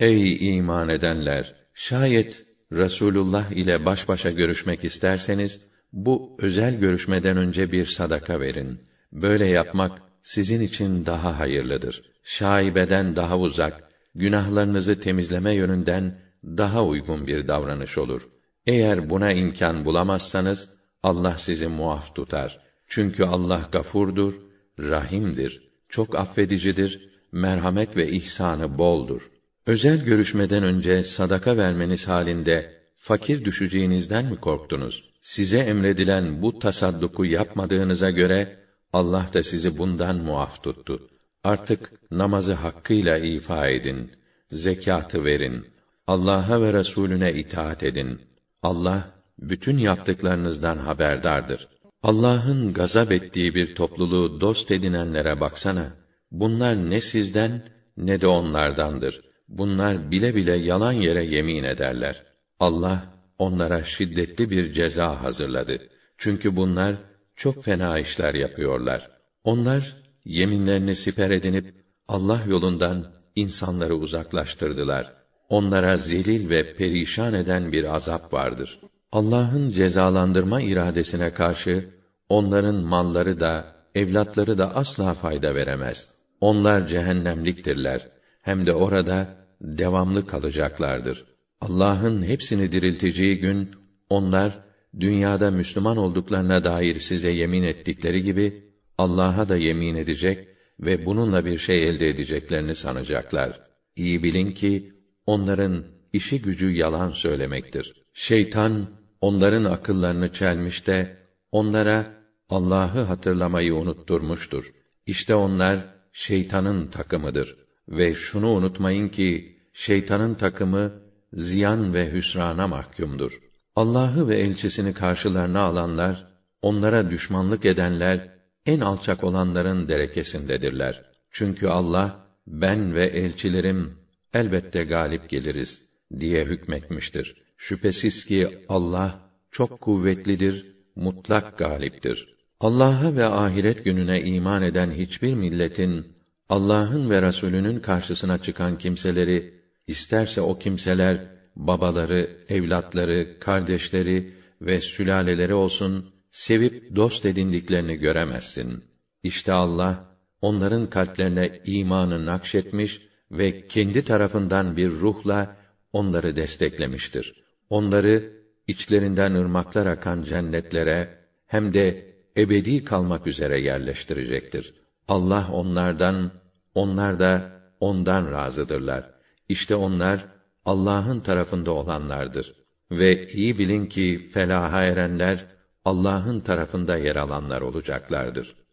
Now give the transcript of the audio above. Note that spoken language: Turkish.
Ey iman edenler! Şayet Resulullah ile baş başa görüşmek isterseniz, bu özel görüşmeden önce bir sadaka verin. Böyle yapmak sizin için daha hayırlıdır. Şaibeden daha uzak, günahlarınızı temizleme yönünden daha uygun bir davranış olur. Eğer buna imkan bulamazsanız Allah sizi muaf tutar. Çünkü Allah gafurdur, rahimdir, çok affedicidir, merhamet ve ihsanı boldur. Özel görüşmeden önce sadaka vermeniz halinde fakir düşeceğinizden mi korktunuz? Size emredilen bu tasadduku yapmadığınıza göre Allah da sizi bundan muaf tuttu. Artık namazı hakkıyla ifa edin, zekatı verin, Allah'a ve Resulüne itaat edin. Allah bütün yaptıklarınızdan haberdardır. Allah'ın gazap ettiği bir topluluğu dost edinenlere baksana. Bunlar ne sizden ne de onlardandır. Bunlar bile bile yalan yere yemin ederler. Allah onlara şiddetli bir ceza hazırladı. Çünkü bunlar çok fena işler yapıyorlar. Onlar yeminlerini siper edinip Allah yolundan insanları uzaklaştırdılar. Onlara zelil ve perişan eden bir azap vardır. Allah'ın cezalandırma iradesine karşı onların malları da evlatları da asla fayda veremez. Onlar cehennemliktirler. Hem de orada devamlı kalacaklardır. Allah'ın hepsini dirilteceği gün onlar dünyada Müslüman olduklarına dair size yemin ettikleri gibi Allah'a da yemin edecek ve bununla bir şey elde edeceklerini sanacaklar. İyi bilin ki onların işi gücü yalan söylemektir. Şeytan onların akıllarını çelmiş de onlara Allah'ı hatırlamayı unutturmuştur. İşte onlar şeytanın takımıdır ve şunu unutmayın ki şeytanın takımı ziyan ve hüsrana mahkumdur. Allah'ı ve elçisini karşılarına alanlar, onlara düşmanlık edenler en alçak olanların derekesindedirler. Çünkü Allah ben ve elçilerim elbette galip geliriz diye hükmetmiştir. Şüphesiz ki Allah çok kuvvetlidir, mutlak galiptir. Allah'a ve ahiret gününe iman eden hiçbir milletin Allah'ın ve Resulünün karşısına çıkan kimseleri isterse o kimseler babaları, evlatları, kardeşleri ve sülaleleri olsun sevip dost edindiklerini göremezsin. İşte Allah onların kalplerine imanı nakşetmiş ve kendi tarafından bir ruhla onları desteklemiştir. Onları içlerinden ırmaklar akan cennetlere hem de ebedi kalmak üzere yerleştirecektir. Allah onlardan, onlar da ondan razıdırlar. İşte onlar Allah'ın tarafında olanlardır. Ve iyi bilin ki felaha erenler Allah'ın tarafında yer alanlar olacaklardır.